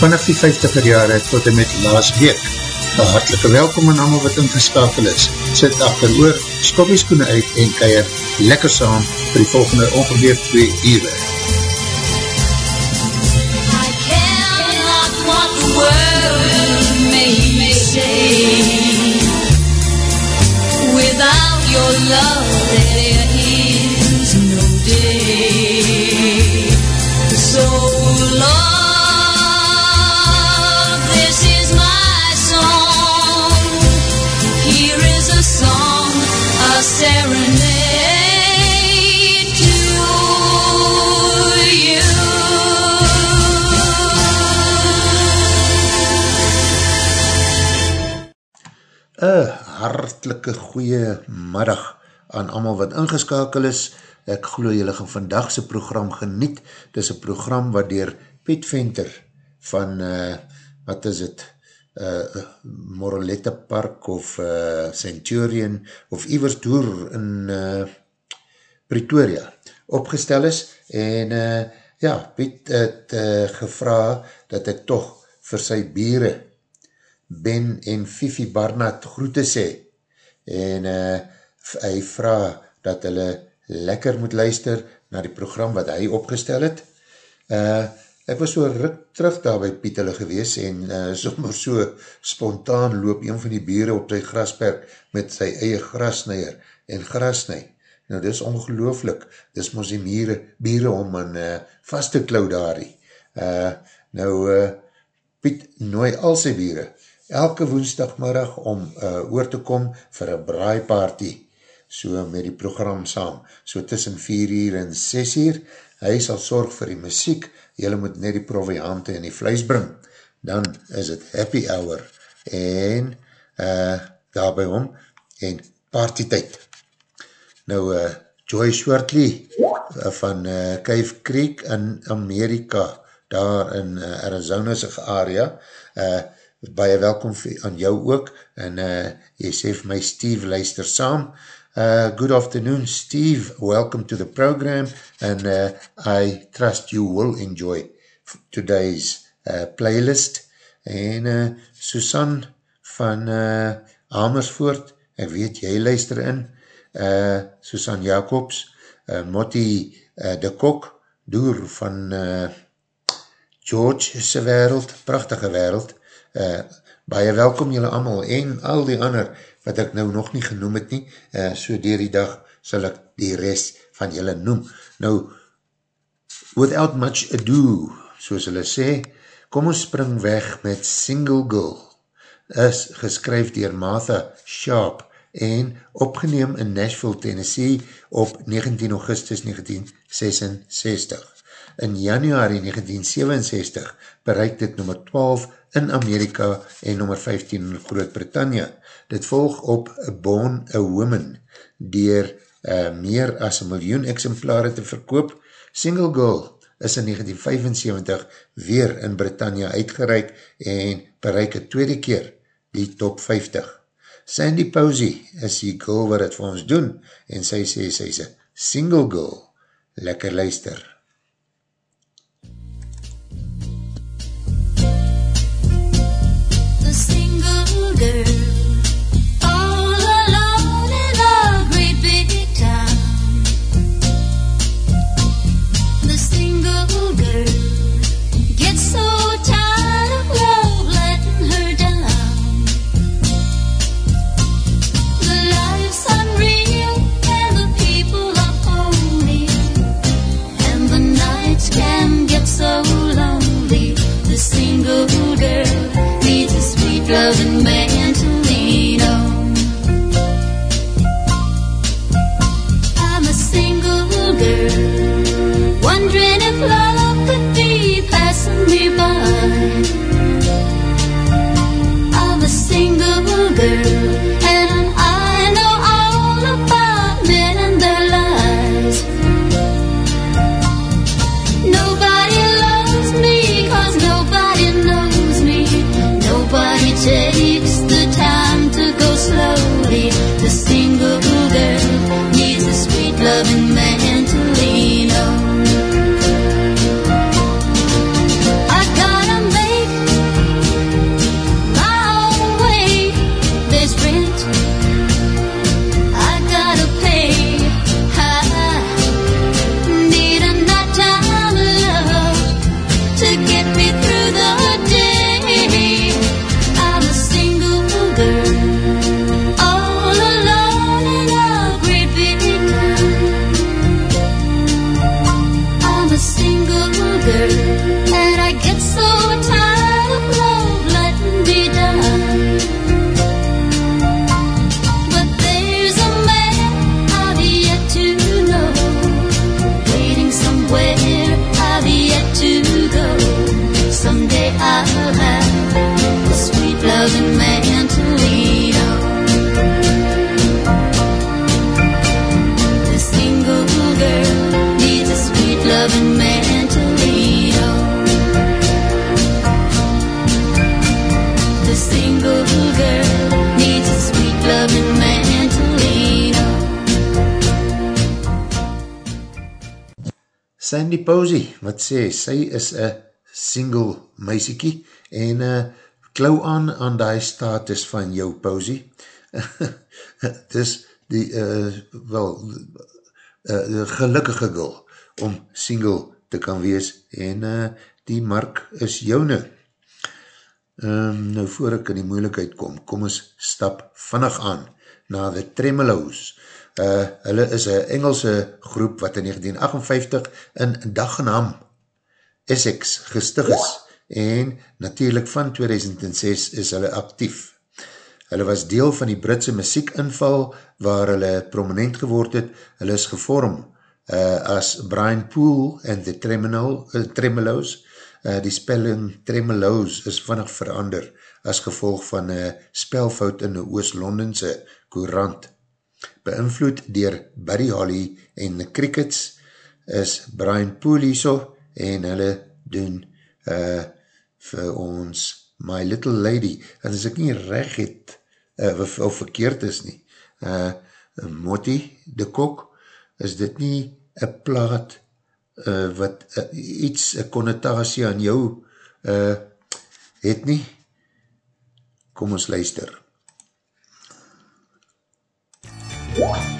vanaf die 50er jare tot en met laas week. Een hartelike welkom aan allemaal wat ingeskakel is. Sit achter oor, skopieskoene uit en keier lekker saam vir die volgende ongeveer 2 uur. Without your love, hartelike goeie middag aan allemaal wat ingeskakel is. Ek geloof julle gaan vandagse program geniet. Dit is een program wat dier Piet Venter van, uh, wat is het, uh, Moroletta Park of uh, Centurion of Ivers Door in uh, Pretoria opgestel is. En uh, ja, Piet het uh, gevra dat ek toch vir sy bieren Ben en Fifi Barnard groete sê en uh, hy vraag dat hulle lekker moet luister na die program wat hy opgestel het. Uh, ek was so ruk terug daar by Piet hulle gewees en uh, sommer so spontaan loop een van die bieren op die grasperk met sy eie grasneier en grasnei. Nou, dit is ongelooflik. Dit is mos die bieren, bieren om aan uh, vast te klauw daarie. Uh, nou, uh, Piet nooi al sy bieren elke woensdagmiddag om uh, oor te kom vir een braai party, so met die program saam, so tussen 4 uur en 6 uur, hy sal sorg vir die muziek, jylle moet net die proviante en die vlees bring, dan is het happy hour, en uh, daarby om, en party tyd. Nou, uh, Joy Shortley uh, van uh, Cave Creek in Amerika, daar in uh, Arizona sig area, uh, baie welkom aan jou ook, en uh, jy sê vir my Steve luister saam. Uh, good afternoon Steve, welcome to the program, and uh, I trust you will enjoy today's uh, playlist. En uh, Susan van uh, Amersfoort, ek weet jy luister in, uh, Susan Jacobs, uh, Motti uh, de Kok, Doer van uh, George se wereld, prachtige wereld, uh, baie welkom julle allemaal en al die ander wat ek nou nog nie genoem het nie, uh, so dier die dag sal ek die rest van julle noem. Nou, without much ado, soos hulle sê, kom ons spring weg met Single Girl, is geskryf dier Martha Sharp en opgeneem in Nashville, Tennessee op 19 augustus 1966. In januari 1967 bereik dit nummer 12 in Amerika en nummer 15 in Groot-Brittannia. Dit volg op Born a Woman, dier uh, meer as een miljoen exemplare te verkoop. Single Girl is in 1975 weer in Britannia uitgereik en bereik het tweede keer die top 50. Sandy Posey is die girl wat het vir ons doen en sy sê sy is single girl. Lekker luister. Sê, sy is a single meisiekie en uh, klou aan aan die status van jou Posey. Dis die, uh, wel, uh, gelukkige gul om single te kan wees en uh, die mark is joune. Um, nou voor ek in die moeilikheid kom, kom ons stap vannig aan na The Tremolos. Uh, hulle is een Engelse groep wat in 1958 in Dagenham, Essex, gestig is en natuurlijk van 2006 is hulle actief. Hulle was deel van die Britse muziekinval waar hulle prominent geword het. Hulle is gevorm uh, as Brian Poole en The uh, Tremolos. Uh, die spelling Tremolos is vannig verander as gevolg van een spelfout in die Oost-Londense courant. Beïnvloed dier Buddy Holly en The Crickets is Brian Poole so en hulle doen uh, vir ons My Little Lady. En as ek nie recht het, uh, of, of verkeerd is nie. Uh, Motti, de kok, is dit nie een plaat uh, wat uh, iets, een connotatie aan jou uh, het nie? Kom ons luister. I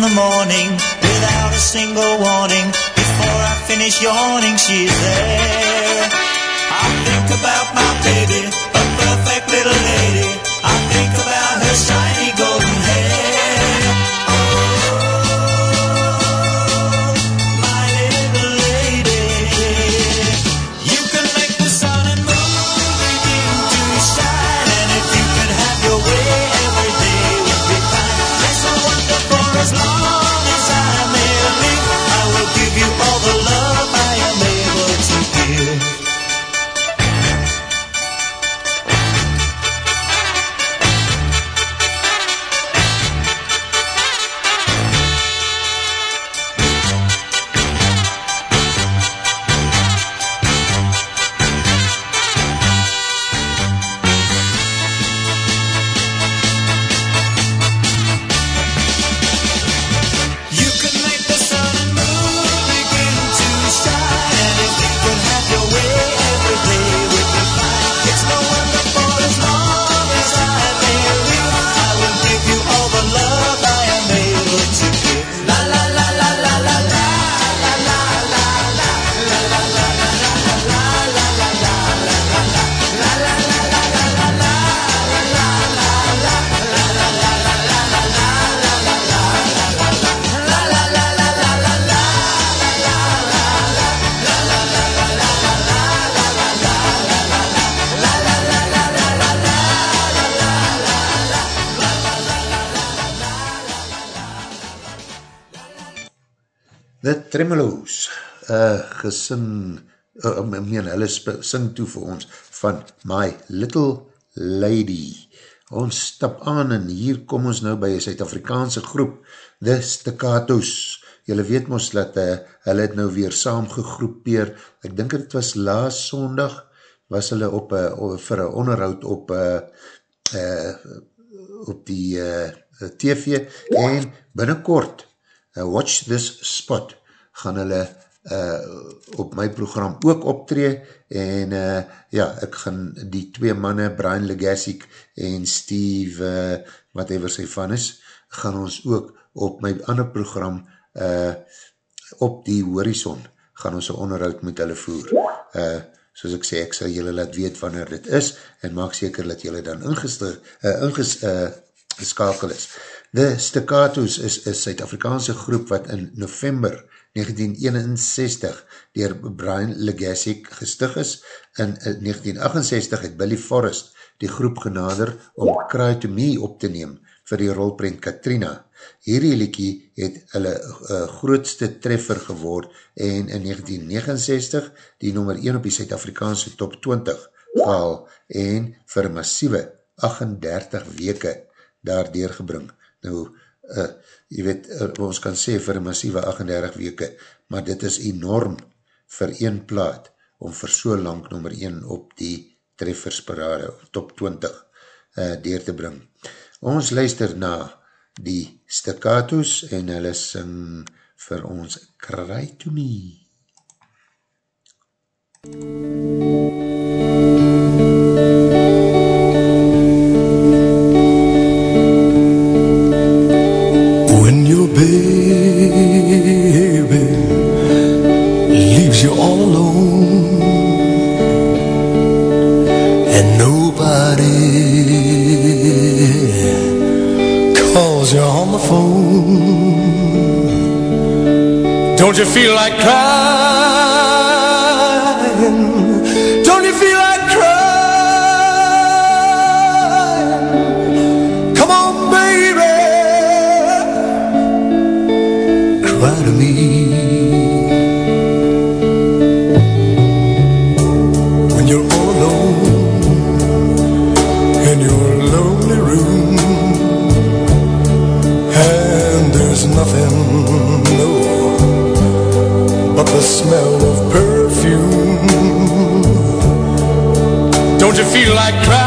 In the morning without a single warning. Before I finish yawning, she's there. I think about my baby, gesing, uh, meen, hulle sing toe vir ons van My Little Lady. Ons stap aan en hier kom ons nou by een Suid-Afrikaanse groep, The Staccatos. Julle weet ons dat uh, hulle het nou weer saam gegroepeer. Ek dink het was laas sondag, was hulle op, uh, op vir een onderhoud op uh, uh, op die uh, TV en binnenkort uh, Watch This Spot gaan hulle uh, op my program ook optree en uh, ja, ek gaan die twee manne, Brian Legassic en Steve, uh, whatever sy van is, gaan ons ook op my ander program uh, op die horizon gaan ons een onderhoud met hulle voer. Uh, soos ek sê, ek sal julle laat weet wanneer dit is en maak seker dat julle dan ingeskakel uh, inges, uh, is. The Staccatos is een Suid-Afrikaanse groep wat in november 1961 dier Brian Legasek gestig is. In eh, 1968 het Billy Forrest die groep genader om Cry to Me op te neem vir die rolprent Katrina. Hierdie liekie het hulle uh, grootste treffer geword en in 1969 die nummer 1 op die Suid-Afrikaanse top 20 gehaal en vir massieve 38 weke daar deurgebring. Nou, uh, jy weet, eh, ons kan sê vir een massieve 38 weke, maar dit is enorm vir een plaat, om vir so lang nummer 1 op die treffersparade, top 20, uh, eh, deur te bring. Ons luister na die staccatos en hulle sing vir ons Cry to me. Cry to me. You feel like clouds. smell of perfume. Don't you feel like crying?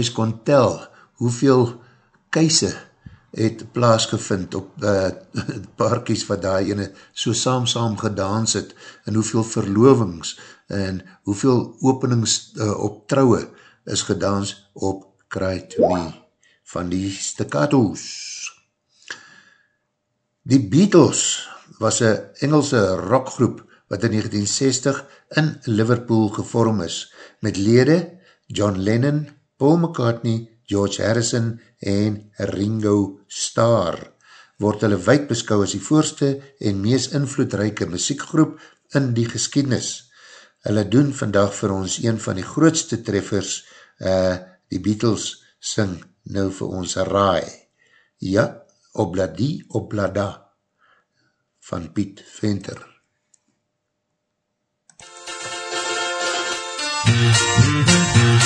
mens kon tel hoeveel keise het plaasgevind op eh, uh, paarkies wat daar ene so saam saam gedaans het en hoeveel verlovings en hoeveel openings uh, op trouwe is gedaans op Cry to Me van die Staccatos. Die Beatles was een Engelse rockgroep wat in 1960 in Liverpool gevorm is, met lede John Lennon, Paul McCartney, George Harrison en Ringo Starr. Word hulle wijd beskou as die voorste en mees invloedrijke muziekgroep in die geskiednis. Hulle doen vandag vir ons een van die grootste treffers, uh, die Beatles sing nou vir ons raai. Ja, obladi oblada van Piet Venter. en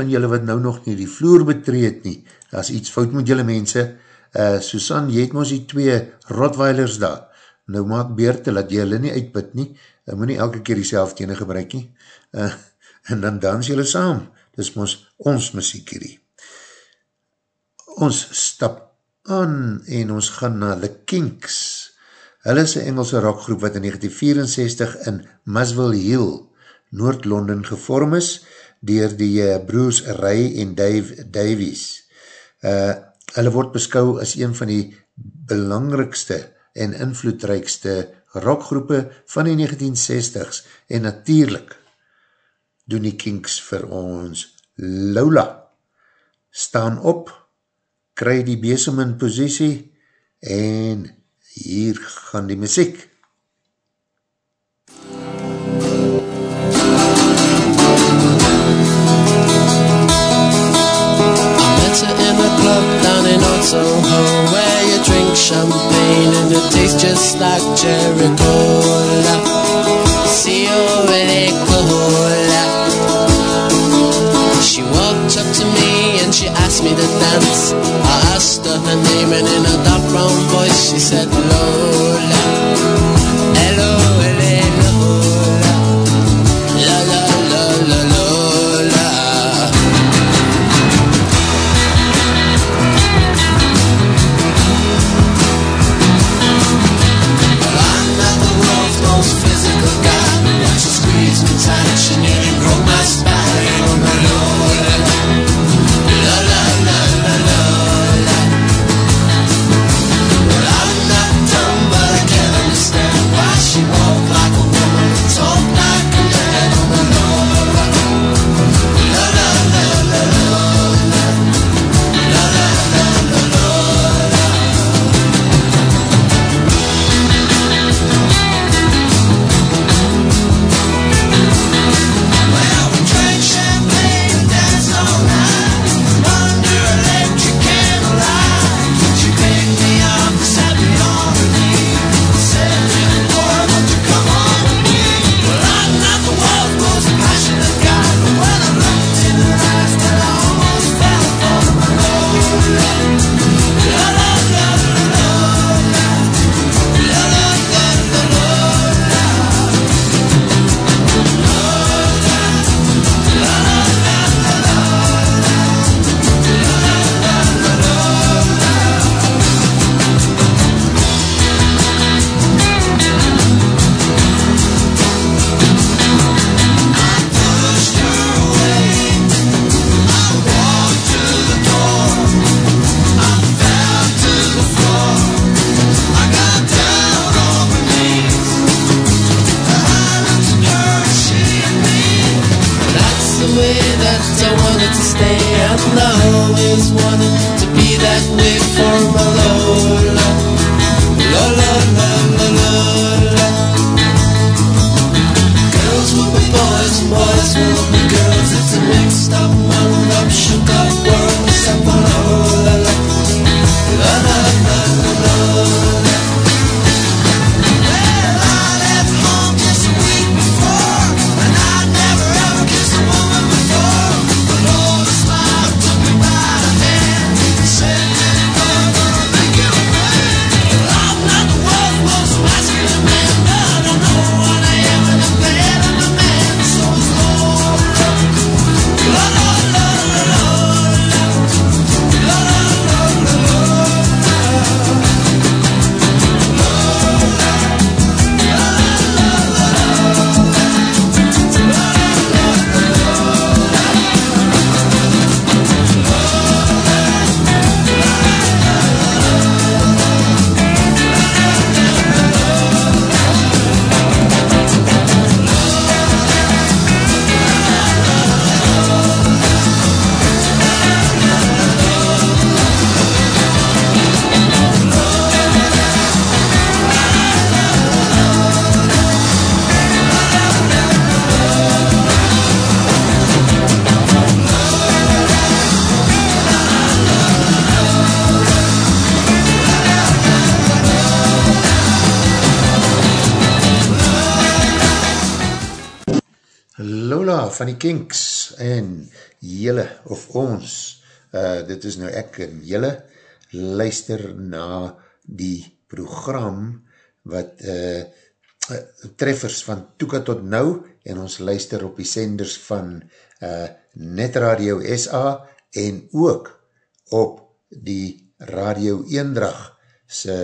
van julle wat nou nog nie die vloer betreed nie, as iets fout met julle mense, uh, Susan, jy het ons die twee Rottweilers daar, nou maak beerte, laat jy hulle nie uitput nie, uh, moet nie elke keer die selfkene gebruik nie, uh, en dan dans julle saam, dis ons, ons muziek hierdie. Ons stap aan en ons gaan na The Kinks. Hulle is een Engelse rockgroep wat in 1964 in Muswell Hill, Noord-London gevorm is, dier die uh, Bruce Ray en Dave Davies. Uh, hulle word beskou as een van die belangrikste en invloedrijkste rockgroepe van die 1960s en natuurlijk doen die Kinks vir ons Lola. Staan op, kry die besem in posiesie en hier gaan die muziek. So Soho where you drink champagne and it tastes just like cherry cola. See you really cola. She walked up to me and she asked me to dance. I asked her her name and in a dark brown voice she said Lola. Van die Kinks en jylle of ons, uh, dit is nou ek en jylle, luister na die program wat uh, treffers van Toeka tot Nou en ons luister op die senders van uh, Net Radio SA en ook op die Radio Eendrag se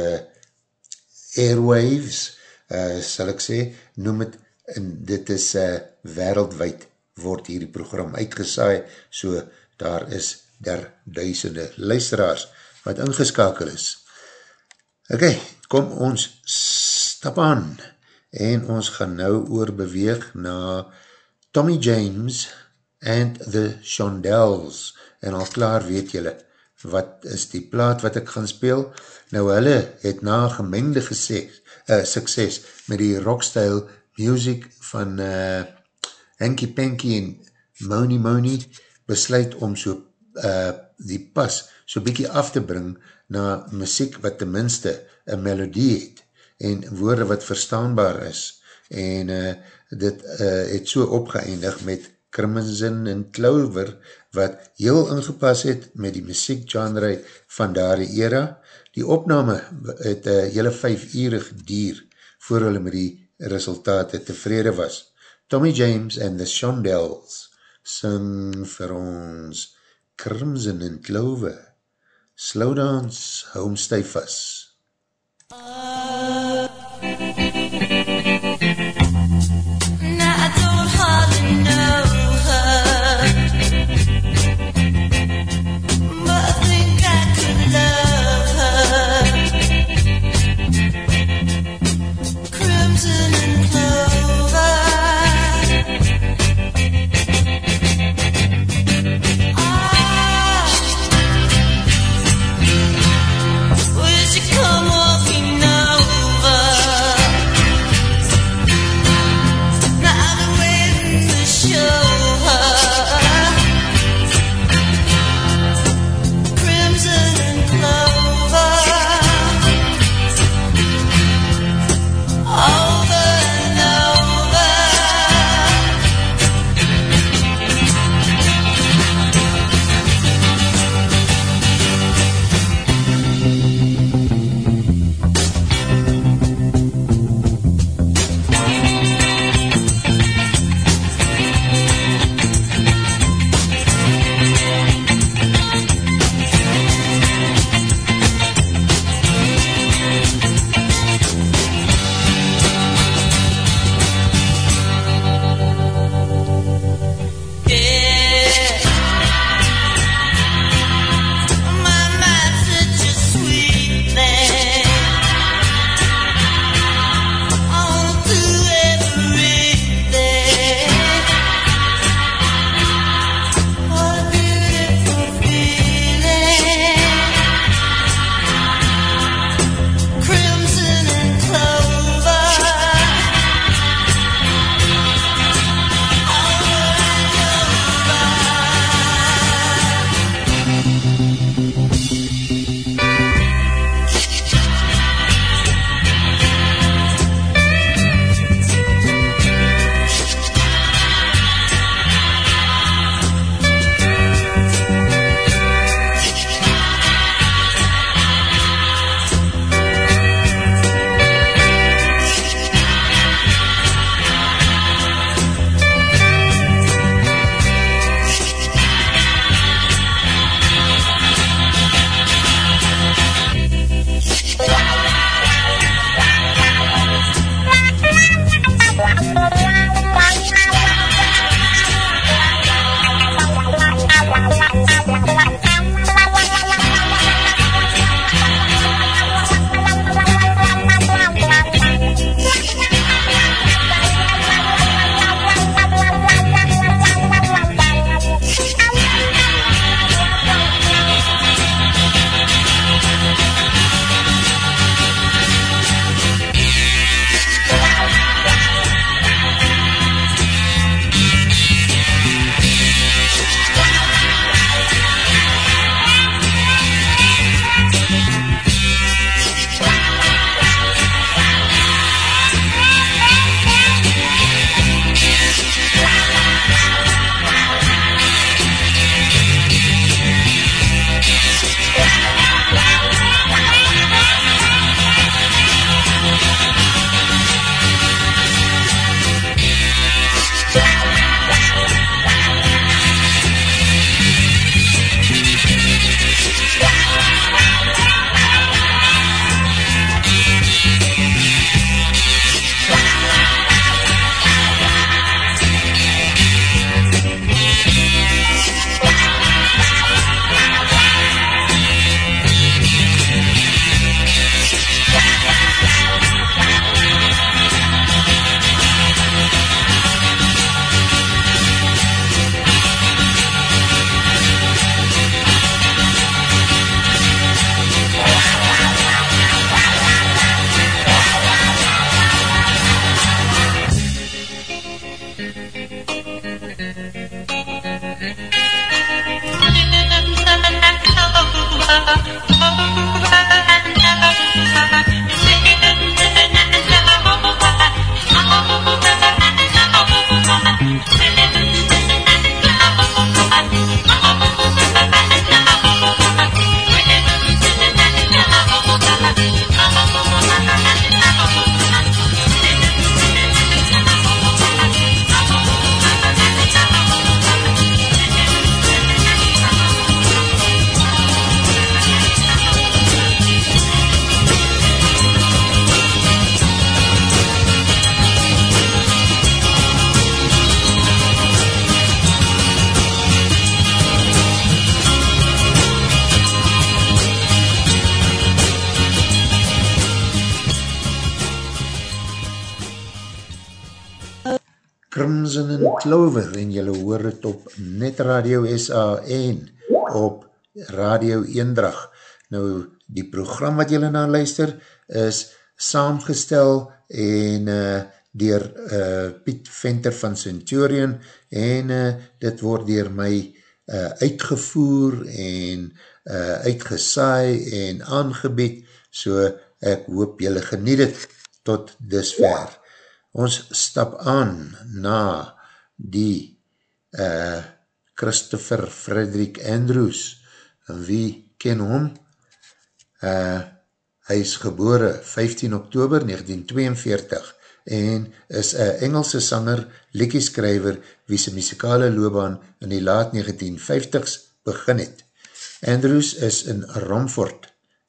airwaves, uh, sal ek sê, noem het, en dit is uh, wereldwijd word hierdie program uitgesaai, so daar is der duisende luisteraars wat ingeskakel is. Ok, kom ons stap aan, en ons gaan nou oorbeweeg na Tommy James and the Shondells, en al klaar weet julle, wat is die plaat wat ek gaan speel? Nou hulle het na gemengde geses, uh, sukses met die rockstyle music van uh, Hanky Panky en Moni Moni besluit om so uh, die pas so bykie af te bring na muziek wat tenminste een melodie het en woorde wat verstaanbaar is en uh, dit uh, het so opgeëindig met Crimson and Clover wat heel ingepas het met die muziekgenre van daar era. Die opname het uh, hele vijf urig dier voor hulle met die resultate tevrede was. Tommy James and the Shondells sing vir ons Crimson and Clover. Slow dance, home stay vast. Now I don't hardly know Clover en jylle hoor het op Net Radio SA en op Radio Eendrag. Nou, die program wat jylle na luister is saamgestel en uh, dier uh, Piet Venter van Centurion en uh, dit word dier my uh, uitgevoer en uh, uitgesaai en aangebied, so ek hoop jylle geniet het tot dusver. Ons stap aan na die uh, Christopher Frederick Andrews. En wie ken hom? Uh, hy is gebore 15 oktober 1942 en is een Engelse sanger, lekkieskrijver, wie sy muzikale loopbaan in die laat 1950s begin het. Andrews is in Romford,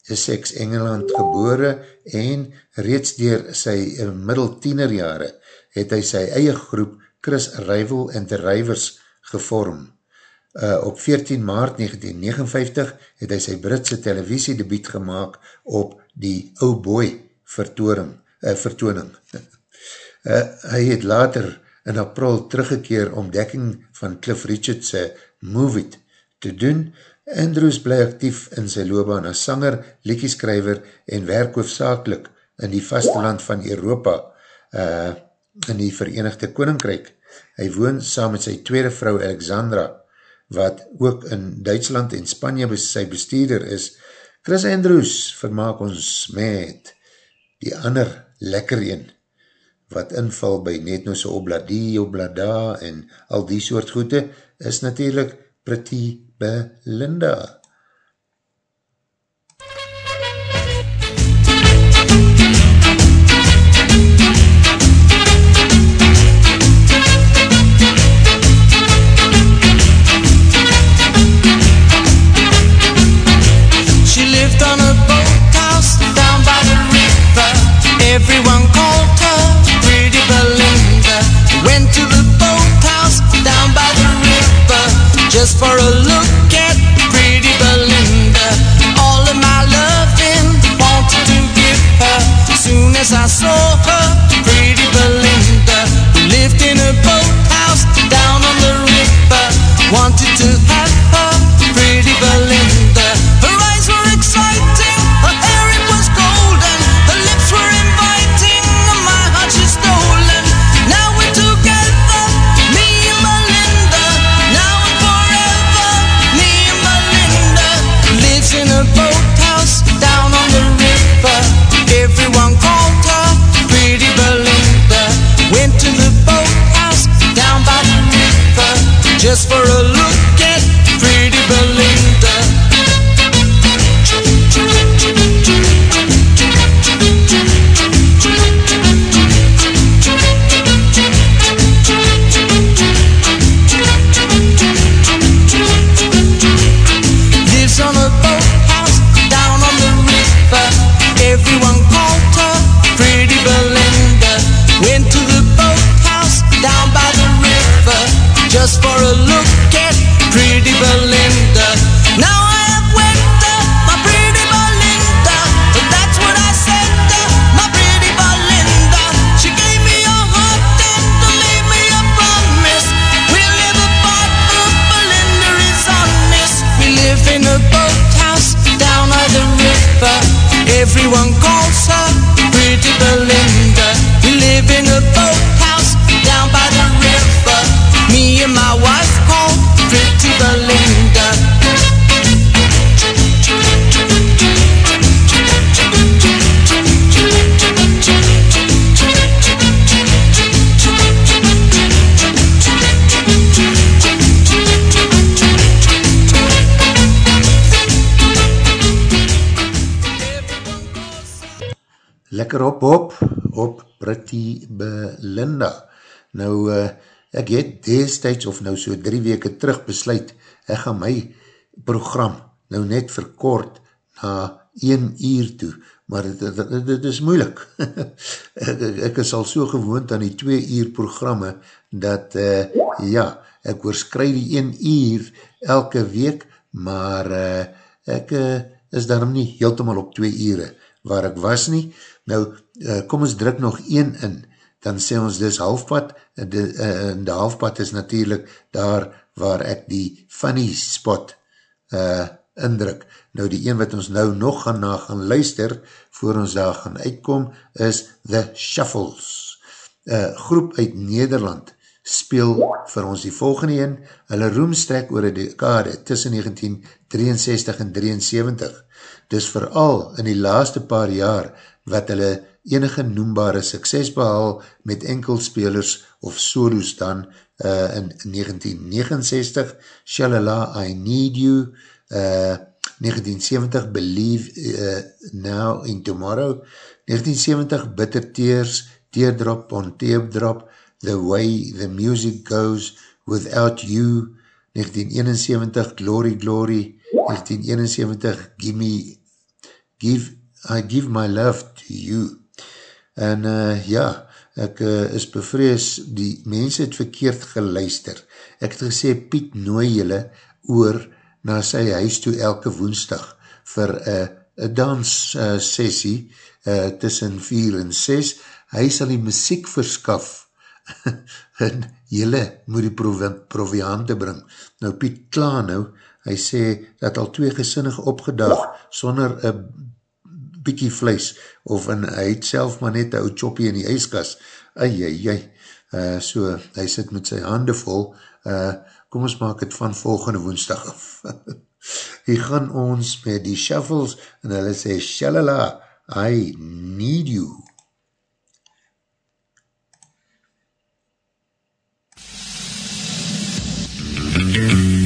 Essex, Engeland gebore en reeds dier sy middel tienerjare het hy sy eie groep Chris Rival and the Rivers gevorm. Uh, op 14 maart 1959 het hy sy Britse televisie debiet gemaakt op die Oh Boy vertooring, uh, vertooning. Uh, hy het later in april teruggekeer om dekking van Cliff Richards' Move It te doen Andrews bly actief in sy loopbaan as sanger, liekieskrijver en werk hoofdzakelik in die vasteland van Europa uh, in die Verenigde Koninkryk. Hy woon saam met sy tweede vrou Alexandra, wat ook in Duitsland en Spanje sy bestuurder is. Chris Andrews vermaak ons met die ander lekker een, wat inval by net nou so obladie, oblada en al die soort goede, is natuurlijk Pretty Belinda. Everyone called her Pretty Belinda. Went to the boathouse down by the river just for a look at Pretty Belinda. All of my loving wanted to give her. Soon as I saw her, lekker op op, op Pretty Belinda. Nou, uh, ek het destijds of nou so drie weke terug besluit, ek gaan my program nou net verkort na 1 uur toe, maar dit, dit, dit is moeilik. ek, ek is al so gewoond aan die 2 uur programme, dat uh, ja, ek oorskry die 1 uur elke week, maar uh, ek uh, is daarom nie heeltemal op 2 ure waar ek was nie. Nou, uh, kom ons druk nog een in, dan sê ons dis halfpad, en de, uh, de halfpad is natuurlijk daar waar ek die funny spot uh, indruk. Nou die een wat ons nou nog gaan na gaan luister, voor ons daar gaan uitkom, is The Shuffles. Uh, groep uit Nederland speel vir ons die volgende een, hulle roemstrek oor die dekade tussen 1963 en 73. Dis vooral in die laaste paar jaar wat hulle enige noembare sukses behaal met enkelspelers of solos dan uh, in 1969, Shalala, I Need You, uh, 1970, Believe uh, Now in Tomorrow, 1970, Bitter Tears, Teardrop on Teardrop, The Way the Music Goes, Without You, 1971, Glory Glory, 1971, Gimme, Give, I Give My Love to You. En uh, ja, ek uh, is bevrees, die mense het verkeerd geluister. Ek het gesê, Piet nooi julle oor na sy huis toe elke woensdag vir een uh, dans uh, sessie uh, tussen 4 en 6. Hy sal die muziek verskaf en jylle moet die proviante bring. Nou Piet klaar nou, hy sê dat al twee gesinnig opgedag sonder een bykie vlees of en hy het self maar net een oud choppie in die ijskas. Ai, ai, ai. Uh, so, hy sit met sy hande vol. Uh, kom ons maak het van volgende woensdag af. Hier gaan ons met die shuffles en hulle sê, shalala, I need you. looked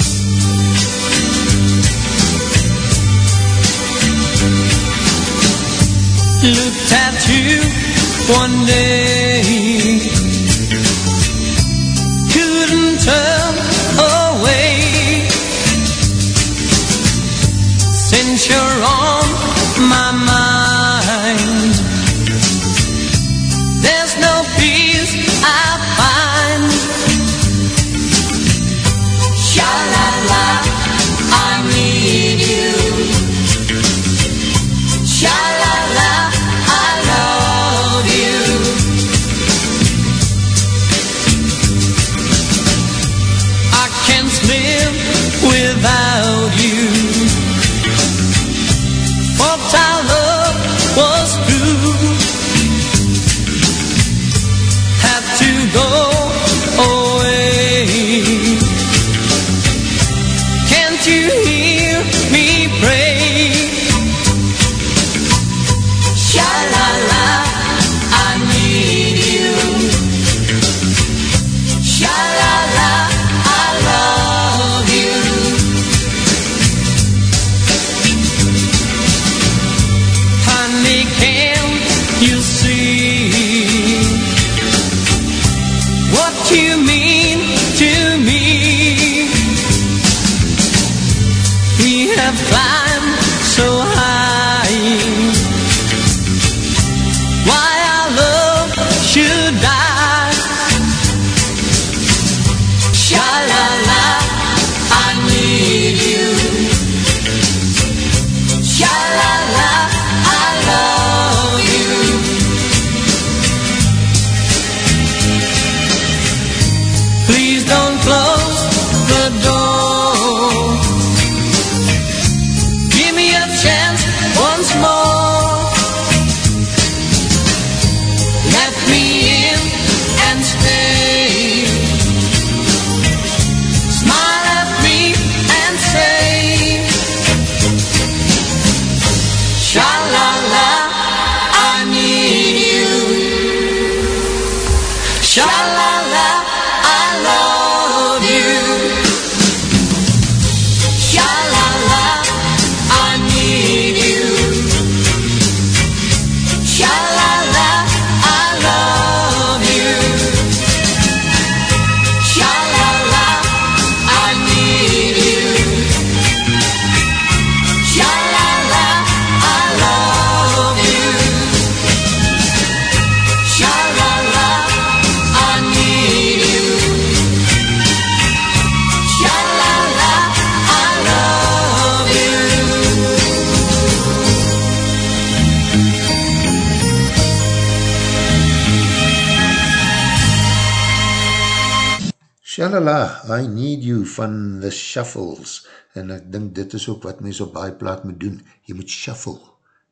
Shalala, I Need You van The Shuffles, en ek dink dit is ook wat mens op die plaat moet doen, jy moet shuffle,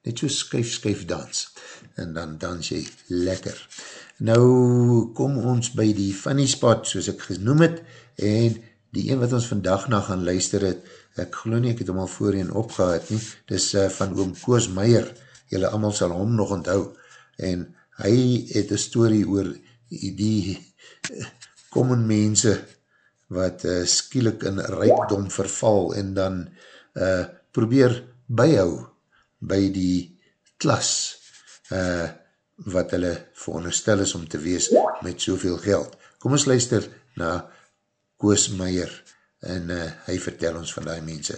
net so skuif skuif dans, en dan dans jy lekker. Nou kom ons by die funny spot, soos ek genoem het, en die een wat ons vandag na gaan luister het, ek geloof nie, ek het hom al voorheen opgehaad nie, dis uh, van oom Koos Meijer, jylle allemaal sal hom nog onthou, en hy het een story oor die common mense wat uh, skielik in rijkdom verval en dan uh, probeer byhou by die klas uh, wat hulle veronderstel is om te wees met soveel geld. Kom ons luister na Koos Meijer en uh, hy vertel ons van die mense.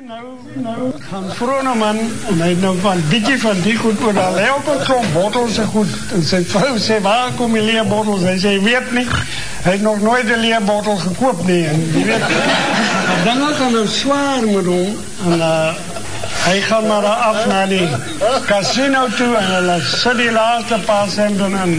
Nou, nou, gaan vrone man, en hy het nou van bietjie van die goed oor, al hy ook een klomp bottels en goed, en sy vrou sê, waar kom die leerbottels? Hy sê, weet nie, hy het nog nooit een leerbottel gekoop nie, en die weet, dinge gaan nou zwaar met hom, en uh, hy gaan maar daar af na die casino toe, en hulle sit die laaste paar centen in,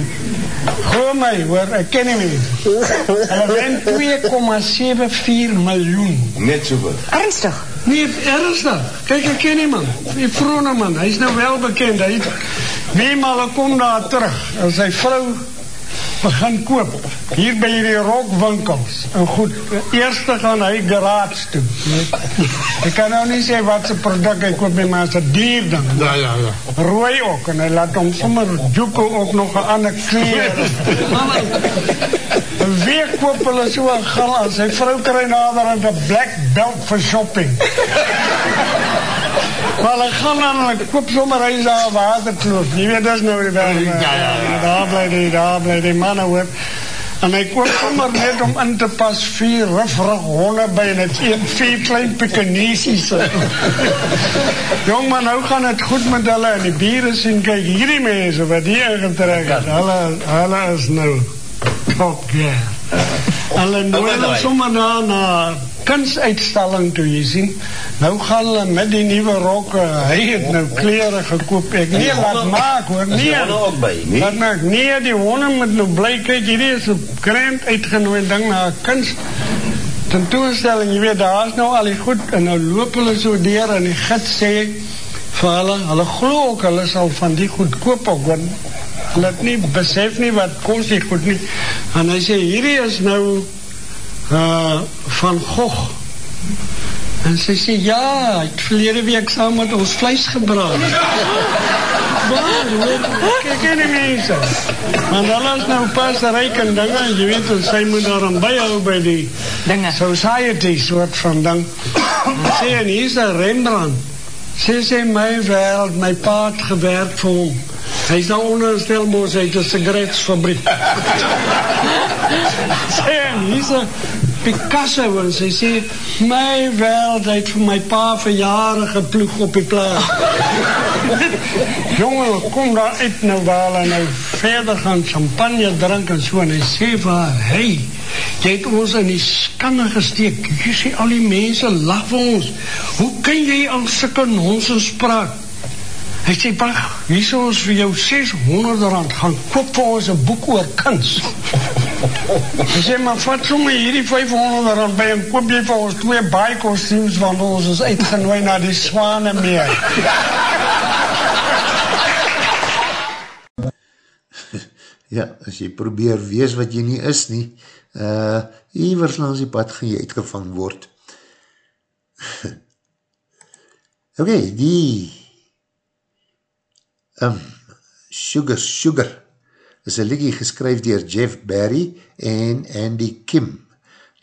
Gooi my, hoor, ek ken nie meer. Hulle wen 2,74 miljoen. Net so goed. Ernstig? Nee, ernstig. Kijk, ek ken die man. Die vrone man. Hy is nou wel bekend. Hy wie maar kom daar terug. En sy vrou begin koop. Hier by die rokwinkels. En goed, eerste gaan hy garage toe. Ek kan nou nie sê wat sy product hy koop nie, maar sy dier dan. Ja, ja, ja. Rooi ook. En hy laat hom sommer joeko ook nog een ander kleer. En weer koop hulle so een gal aan. Sy vrou kry nader aan die black belt vir shopping. Maar hulle gaan dan, hulle koop sommer huis daar waterkloof. Jy weet, dat is nou die weg. Ja, ja, ja. Daar bly die, daar bly die mannen hoor. En hy koop sommer net om in te pas vier rufrig honde by en het een vier klein pekanesies. Jong man, nou gaan het goed met hulle en die bieren sien, kyk hierdie mense wat hier ingetrek het. Hulle, hulle is nou top gear. Hulle nooi hulle sommer na, na kunstuitstalling toe, jy sien. Nou gaan hulle met die nieuwe rokke, hy het nou kleren gekoop, ek nie laat maak hoor, Is die nee. ook by, nie? Laat maak, nee, die honde moet nou bly, kyk, hierdie is een krent uitgenooi ding na kunst tentoonstelling, jy weet, daar is nou al die goed, en nou loop hulle so deur, en die gids sê vir hulle, hulle glo ook, hulle sal van die goed koop ook, want hulle het nie, besef nie wat kost die goed nie, en hy sê, hierdie is nou uh, van Gogh, en sy sê, ja, het verlede week saam met ons vlees gebraad. Waar, hoor, kyk in die mense. Want hulle is nou pas ryk en dinge, en jy weet, en sy moet daar aan bijhou by die Dinge. society soort van ding. En sê, en hier is een Rembrandt. Sy sê, my wereld, my pa het gewerk vir hom. Hy is nou onder een stelmoos uit een sigaretsfabriek. Sê, is een Picasso, en sy sê, my wereld het vir my pa vir jare geploeg op die plaas. Jongen, kom daar uit nou wel en nou verder gaan champagne drink en so en hy sê vir haar, hey, jy het ons in die skanne gesteek, jy sê al die mense lach vir ons, hoe kan jy al sikke nonsens praat? Hy sê, Bach, hier is ons vir jou 600 rand, gaan koop vir ons een boek oor kans. Hy sê, maar vat sommer hierdie 500 rand by en koop jy vir ons twee baie kostuums, want ons is uitgenooi na die swane meer. Ja, as jy probeer wees wat jy nie is nie, uh, iwers langs die pad gaan jy uitgevang word. Oké, okay, die um, Sugar Sugar is een liedje geskryf dier Jeff Barry en Andy Kim.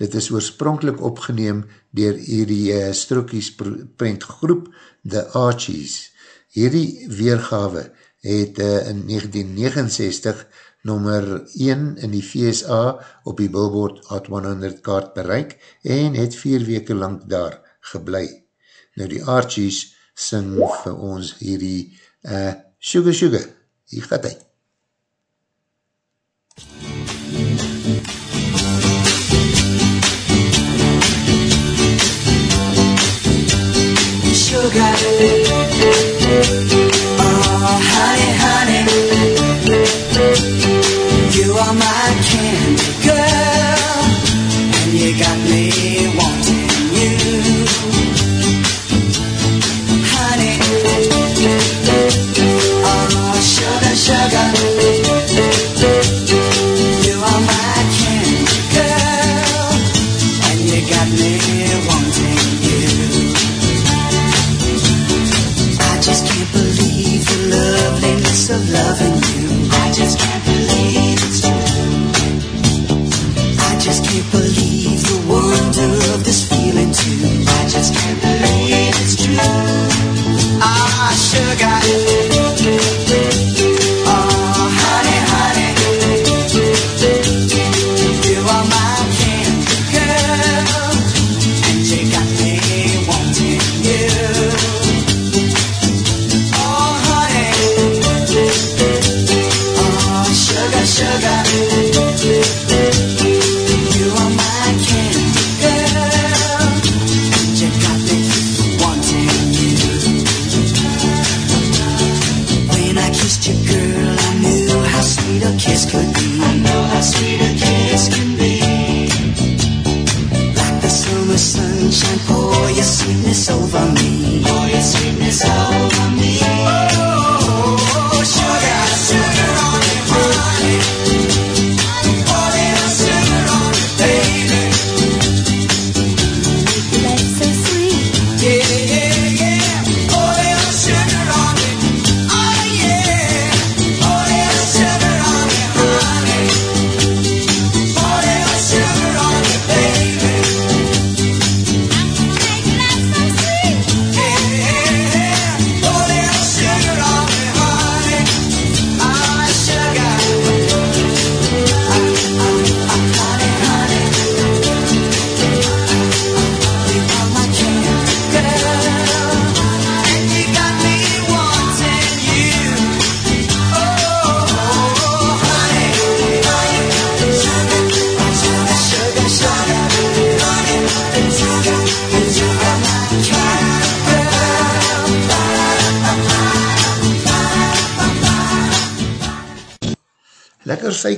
Dit is oorspronkelijk opgeneem dier hierdie uh, strokies prentgroep The Archies. Hierdie weergawe het uh, in 1969 nummer 1 in die VSA op die Billboard Hot 100 kaart bereik en het vier weke lang daar geblei. Nou die Archies sing vir ons hierdie uh, Sugar Sugar. Hier gaat hy. Sugar,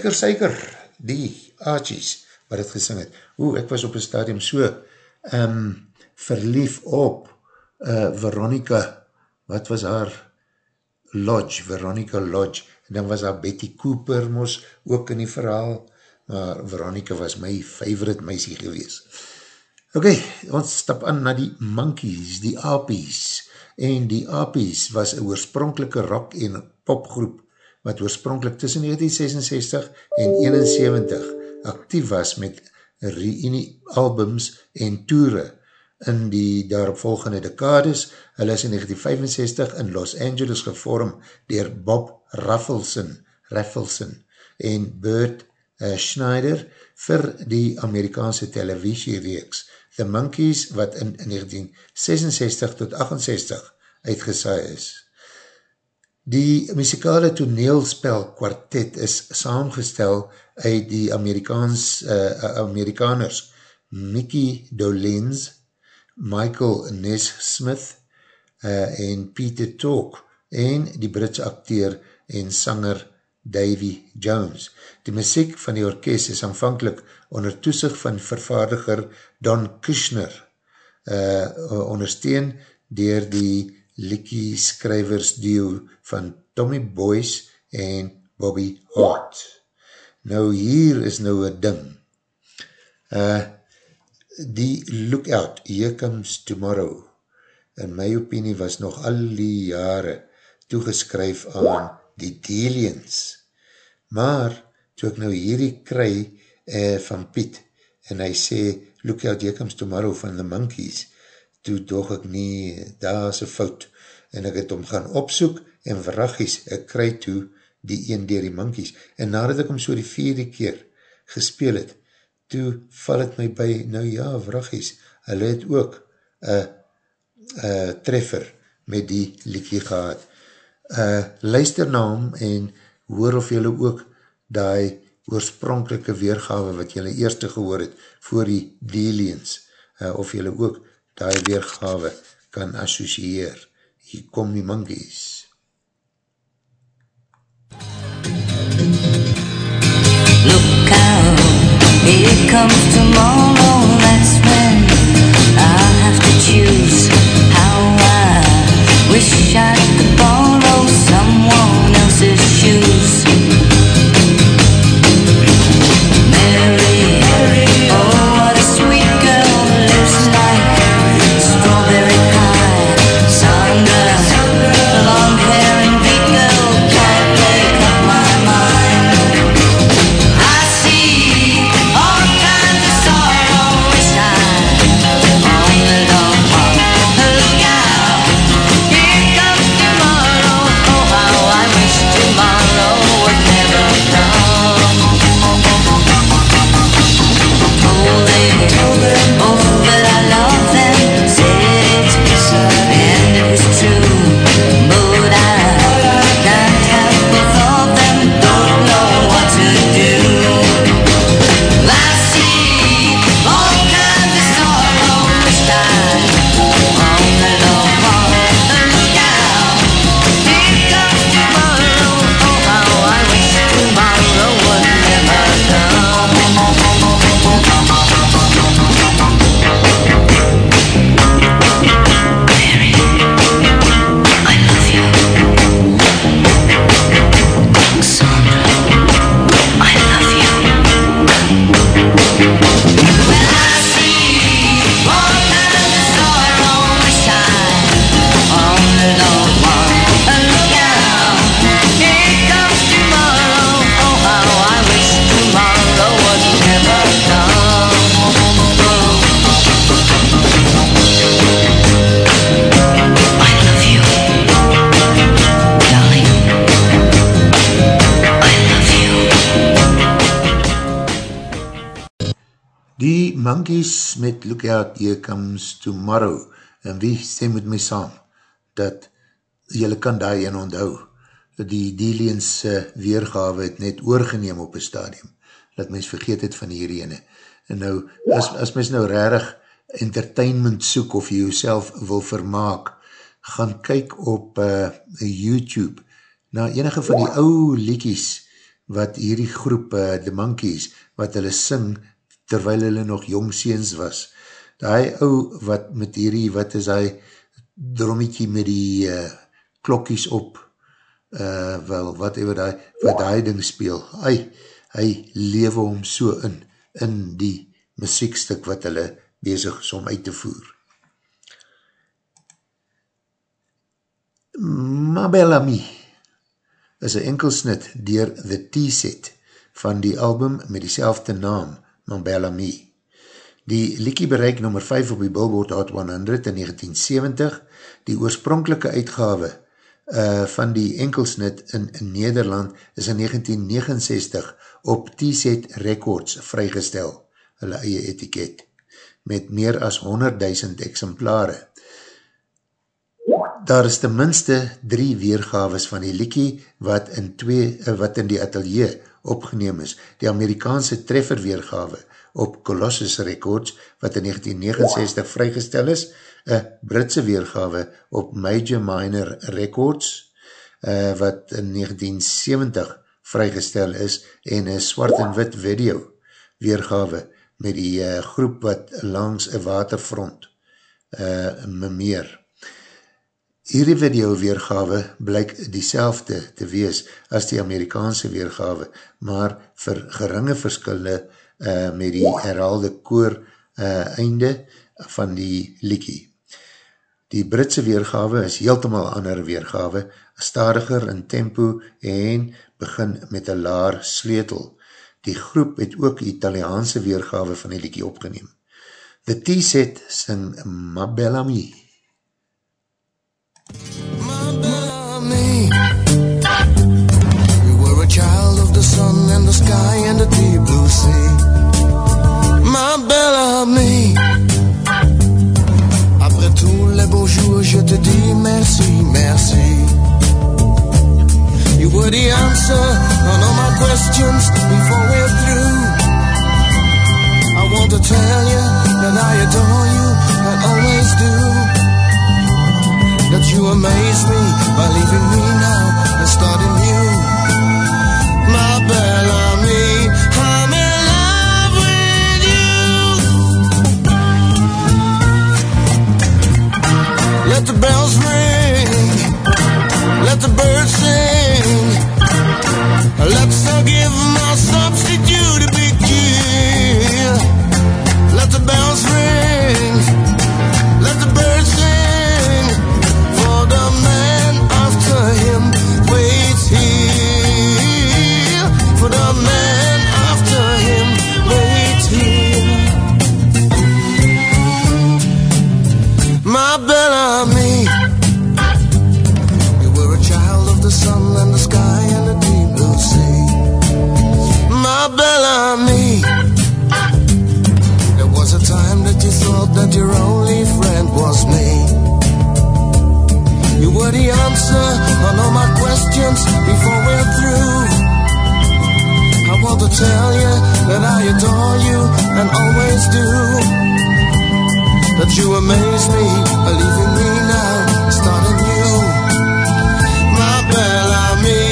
suiker, suiker, die Archies, wat het gesing het. Oeh, ek was op een stadium so um, verlief op uh, Veronica, wat was haar Lodge, Veronica Lodge, en dan was haar Betty Cooper mos ook in die verhaal, maar Veronica was my favorite meisie gewees. Ok, ons stap aan na die Monkeys, die Apies, en die Apies was een oorspronkelike rock en popgroep, wat oorspronkelijk tussen 1966 en 71 actief was met reunie albums en toere in die daaropvolgende dekades. Hulle is in 1965 in Los Angeles gevorm dier Bob Raffelson, Raffelson en Bert uh, Schneider vir die Amerikaanse televisiereeks The Monkeys wat in 1966 tot 68 uitgesaai is. Die muzikale toneelspel kwartet is saamgestel uit die Amerikaans, uh, Amerikaners Mickey Dolenz, Michael Nesmith uh, en Peter Talk en die Britse acteur en sanger Davy Jones. Die muziek van die orkest is aanvankelijk onder toesig van vervaardiger Don Kushner uh, ondersteun dier die Likkie skrywers duo van Tommy Boyce en Bobby Hart. Nou hier is nou een ding. Uh, die Lookout, Here Comes Tomorrow, in my opinie was nog al die jare toegeskryf aan die Delians. Maar, toe ek nou hierdie kry uh, van Piet, en hy sê, Lookout, Here Comes Tomorrow van the Monkeys, toe doch ek nie, daar is een fout, en ek het om gaan opsoek, en vragies, ek kry toe die een dier die mankies, en nadat ek om so die vierde keer gespeel het, toe val het my by, nou ja, vragies, hulle het ook een treffer met die liekie gehad. Uh, luister na hom en hoor of jylle ook die oorspronkelike weergawe wat jylle eerste gehoor het voor die Delians, uh, of jylle ook die weergawe kan associeer. Hier kom die monkeys. Look out, here comes tomorrow. That's when I'll have to choose how I wish I Monkeys met Look Out, Here Comes Tomorrow. En wie stem met my saam? Dat jylle kan daai in onthou. Die Delians uh, weergawe het net oorgeneem op een stadium. Dat mens vergeet het van hierdie ene. En nou, as, as mens nou rarig entertainment soek of jy jouself wil vermaak, gaan kyk op uh, YouTube na enige van die ou liekies wat hierdie groep, uh, The Monkeys, wat hulle sing terwyl hulle nog jong seens was. Die ou wat met hierdie, wat is hy, drommiekie met die uh, klokkies op, uh, wel, wat ever die, wat die ding speel, hy, hy lewe hom so in, in die muziekstuk wat hulle bezig is om uit te voer. Mabellamy is een enkelsnit dier The T-Set van die album met die naam, Mabellamy. Die liekie bereik nummer 5 op die Billboard Hot 100 in 1970. Die oorspronkelike uitgave uh, van die enkelsnit in, in Nederland is in 1969 op T-Set Records vrygestel, hulle eie etiket, met meer as 100.000 exemplare. Daar is ten minste drie weergaves van die liekie wat in, twee, uh, wat in die atelier opgeneem is. Die Amerikaanse treffer weergave op Colossus Records, wat in 1969 vrygestel is, een Britse weergawe op Major Minor Records, uh, wat in 1970 vrygestel is, en een zwart en wit video weergawe met die uh, groep wat langs een waterfront uh, memeer. Hierdie video weergawe blyk die te wees as die Amerikaanse weergawe, maar vir geringe verskille uh, met die herhaalde koor uh, einde van die liekie. Die Britse weergawe is heeltemal ander weergawe, stadiger in tempo en begin met een laar sleutel. Die groep het ook Italiaanse weergawe van die liekie opgeneem. The T-set sing Ma tell you that I adore you, I always do that you amaze me by leaving me now and starting new. My Bellamy, questions before we're through. I want to tell you that I adore you and always do. That you amaze me, believing me now, starting new. My Bellamy,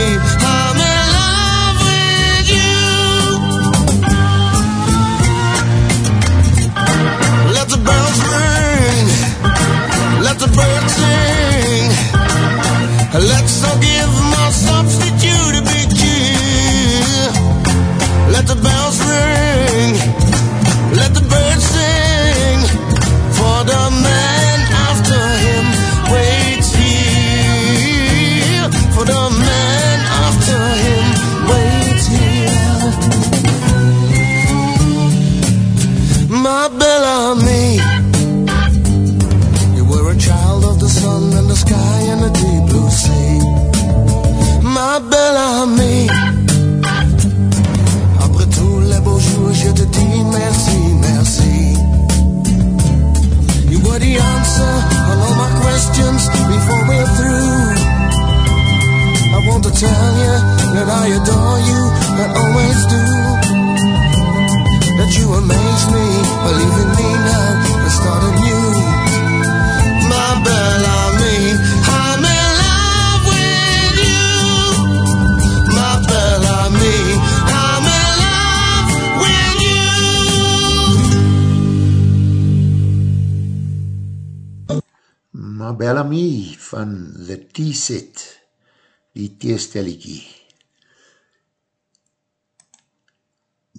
I'm in love with you. Let the bells ring, let the birds sing. Let's not give T-Set, die theestelliekie.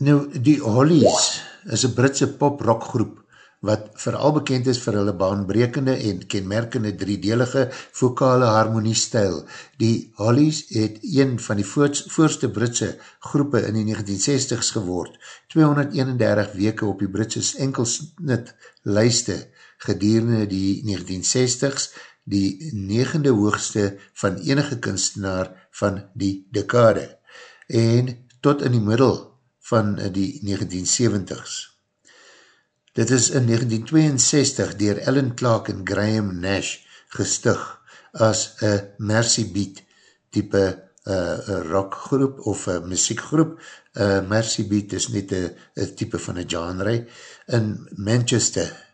Nou, die Hollies is een Britse pop-rockgroep wat vooral bekend is vir hulle baanbrekende en kenmerkende driedelige vokale harmoniestijl. Die Hollies het een van die voors, voorste Britse groepe in die 1960s geword, 231 weke op die Britse enkelsnit lijste gedurende die 1960s, die negende hoogste van enige kunstenaar van die dekade, en tot in die middel van die 1970s. Dit is in 1962 dier Ellen Clark en Graham Nash gestig as een Mercy Beat type uh, rockgroep of uh, muziekgroep. Uh, Mercy Beat is net een type van een genre in Manchester.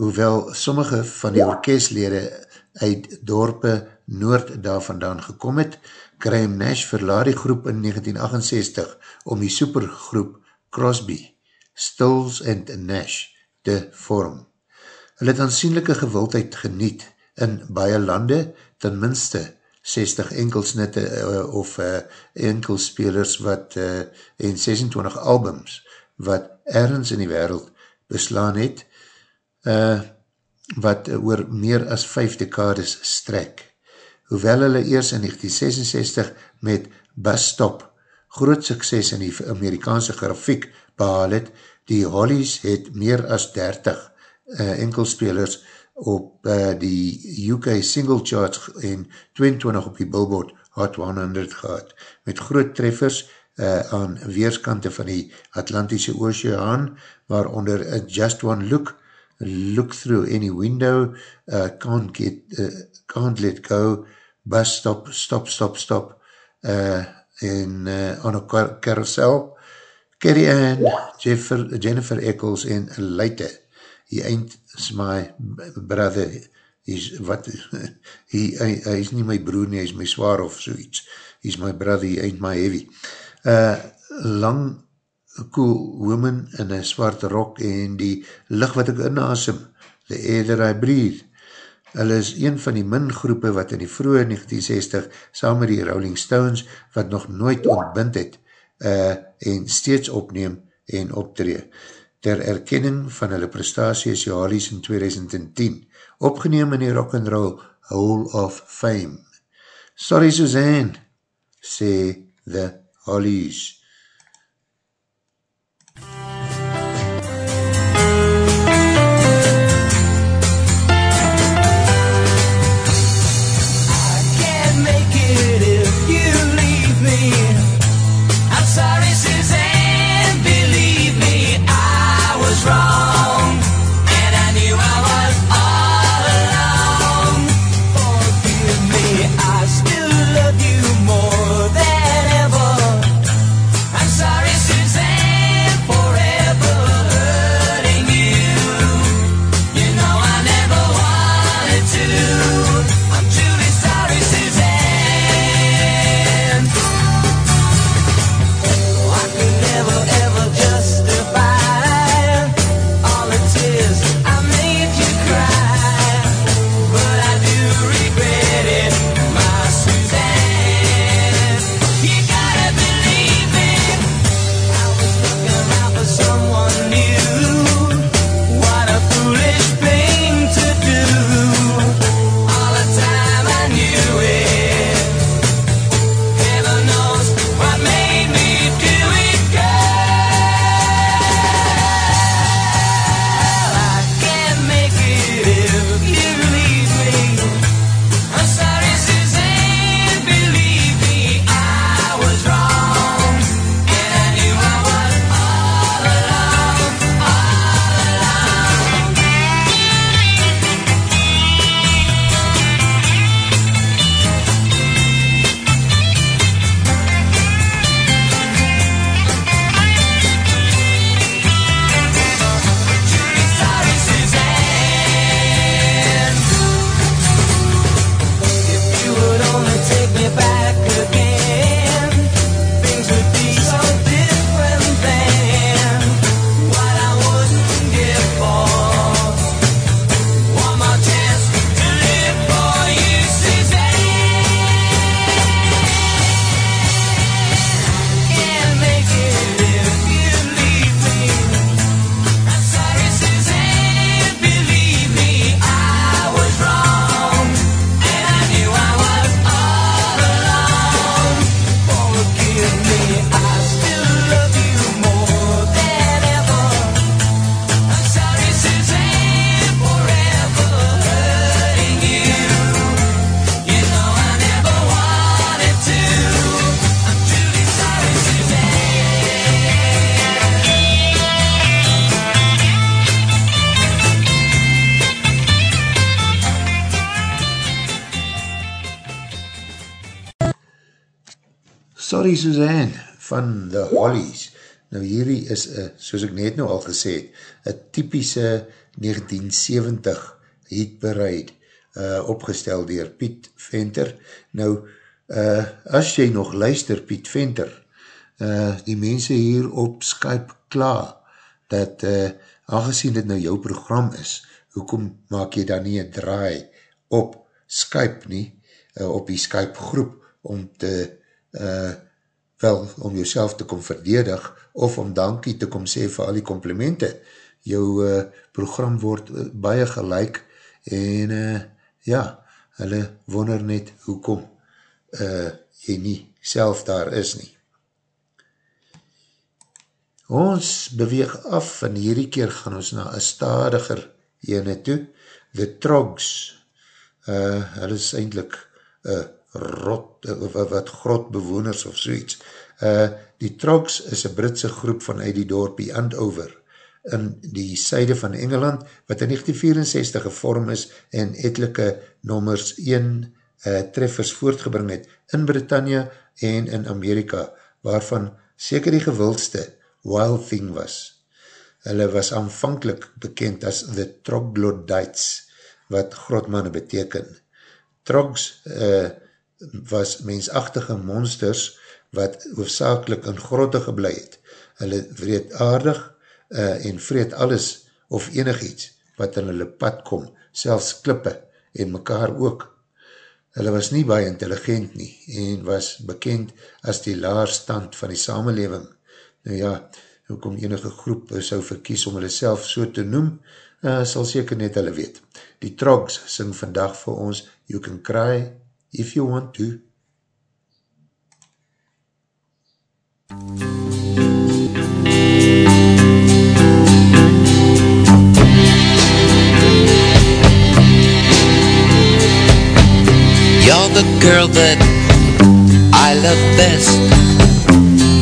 Hoewel sommige van die orkestlede uit dorpe noord daar vandaan gekom het, Graham Nash verlaat die groep in 1968 om die supergroep Crosby Stills en Nash te vorm. Hulle het aansienlijke gewildheid geniet in baie lande, ten minste 60 enkelsnitte uh, of uh, enkelspelers wat, uh, en 26 albums wat ergens in die wereld beslaan het, uh, wat oor meer as 5 dekades strek. Hoewel hulle eers in 1966 met Bus Stop groot sukses in die Amerikaanse grafiek behaal het, die Hollies het meer as 30 uh, enkelspelers op uh, die UK single charts en 22 op die Billboard Hot 100 gehad, met groot treffers uh, aan weerskante van die Atlantische Oceaan, waaronder uh, Just One Look, Look Through Any Window, uh, can't, get, uh, can't Let Go, Bus Stop, Stop, Stop, Stop, uh, en uh, On a Carousel, Carrie Ann, Jennifer, Jennifer Eccles en Leite. He ain't my brother, he's what, he, hy, hy is nie my broer nie, hy is my zwaar of soeits. He's my brother, he ain't my heavy. Uh, lang, cool woman in een zwart rok en die licht wat ek inasem, the air that I breathe. Hulle is een van die min groepe wat in die vroege 1960 saam met die Rolling Stones wat nog nooit ontbind het, uh, en steeds opneem en optree. Ter erkenning van hulle prestatie is Jalies in 2010 opgeneem in die rock'n'roll Hall of Fame. Sorry Suzanne, sê The Hollies. Suzanne van The Hollies. Nou hierdie is, a, soos ek net nou al gesê het, een typische 1970 hit bereid uh, opgestel dier Piet Venter. Nou, uh, as jy nog luister Piet Venter, uh, die mense hier op Skype klaar, dat uh, aangezien dit nou jou program is, hoekom maak jy dan nie een draai op Skype nie, uh, op die Skype groep, om te, uh, wel, om jouself te kom verdedig, of om dankie te kom sê vir al die komplimente. Jou uh, program word uh, baie gelijk, en uh, ja, hulle wonder net hoekom uh, jy nie self daar is nie. Ons beweeg af en hierdie keer gaan ons na een stadiger ene toe, The Trogs. Uh, hulle is eindelijk uh, rot, uh, wat grotbewoners of soeits. Uh, die Trogs is een Britse groep vanuit die dorpie Andover in die syde van Engeland, wat in 1964 gevorm is en etelike nommers 1 uh, treffers voortgebring het in Britannia en in Amerika, waarvan seker die gewildste Wild Thing was. Hulle was aanvankelijk bekend as The Troglodytes, wat grotmanne beteken. Trogs uh, was mensachtige monsters wat hoofdzakelik in grotte geblei het. Hulle vreed aardig uh, en vreed alles of enig iets wat in hulle pad kom, selfs klippe en mekaar ook. Hulle was nie baie intelligent nie en was bekend as die laarstand van die samenleving nou ja, hoekom enige groep sou verkies om hulle self so te noem, uh, sal seker net hulle weet. Die Trogs sing vandag vir ons, You can cry if you want to. You're the girl that I love best.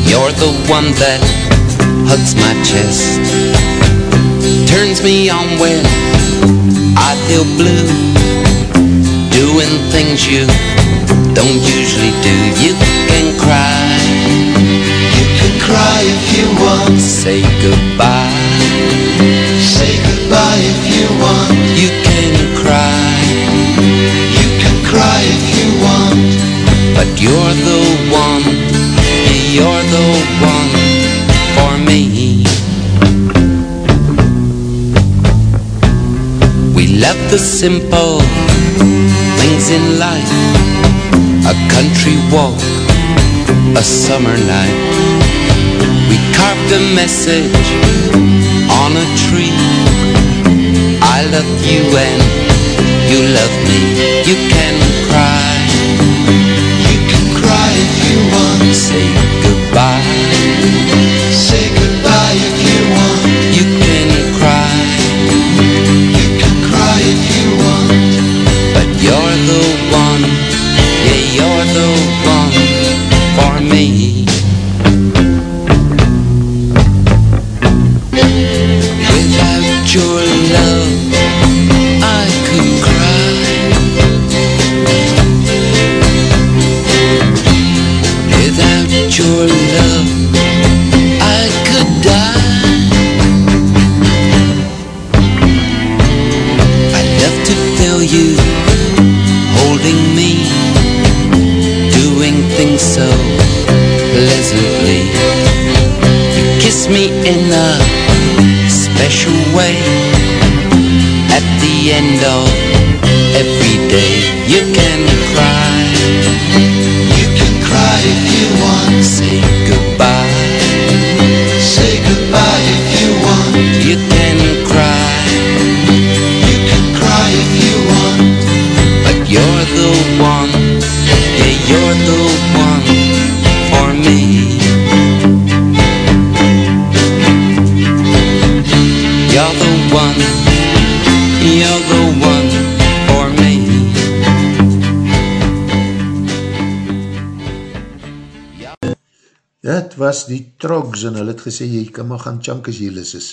You're the one that hugs my chest. Turns me on when I feel blue. Doing things you don't usually do. You can cry. You can cry if you want. Say goodbye. Say goodbye if you want. You can cry. You can cry if you want. But you're the one. You're the one for me. We love the simple things in life. A country walk, a summer night. We carved a message on a tree. I love you and you love me. You can cry. You can cry if you want. Say goodbye. Say goodbye if you want. You one. Yeah, you're the one for me. So pleasantly. You kiss me in a special way at the end of every day. You can cry. You can cry if you want. Say was die Trogs en hulle het gesê, jy kan maar gaan chunk as jy lis is.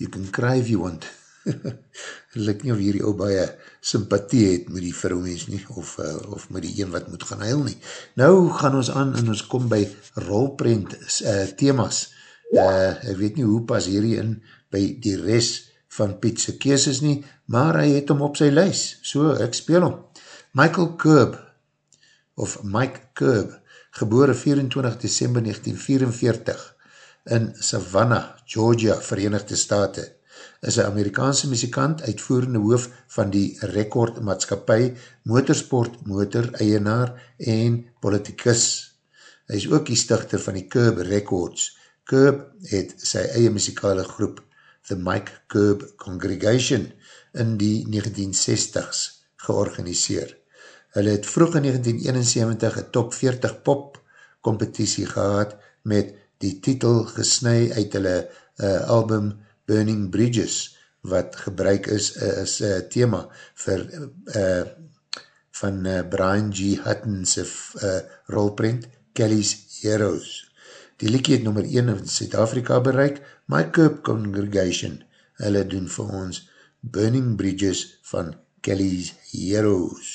You can cry if you want. lyk nie of hierdie ou baie sympathie het met die vrouwens nie, of, uh, of met die een wat moet gaan huil nie. Nou gaan ons aan en ons kom by rolprent uh, themas. Uh, ek weet nie hoe pas hierdie in by die rest van Pietse keeses nie, maar hy het hom op sy lys, so ek speel hom. Michael Kerb, of Mike Kerb, gebore 24 december 1944 in Savannah, Georgia, Verenigde Staten, is een Amerikaanse muzikant, uitvoerende hoof van die rekordmaatskapie, motorsport, motor, eienaar en politicus. Hy is ook die stichter van die Curb Records. Curb het sy eie muzikale groep, The Mike Curb Congregation, in die 1960s georganiseer. Hulle het vroeg in 1971 een top 40 pop competitie gehad met die titel gesnui uit hulle uh, album Burning Bridges, wat gebruik is as uh, thema vir uh, van uh, Brian G. Hutton's uh, rolprint Kelly's Heroes. Die liekie het nummer 1 in Zuid-Afrika bereik, My Cup Congregation, hulle doen vir ons Burning Bridges van Kelly's Heroes.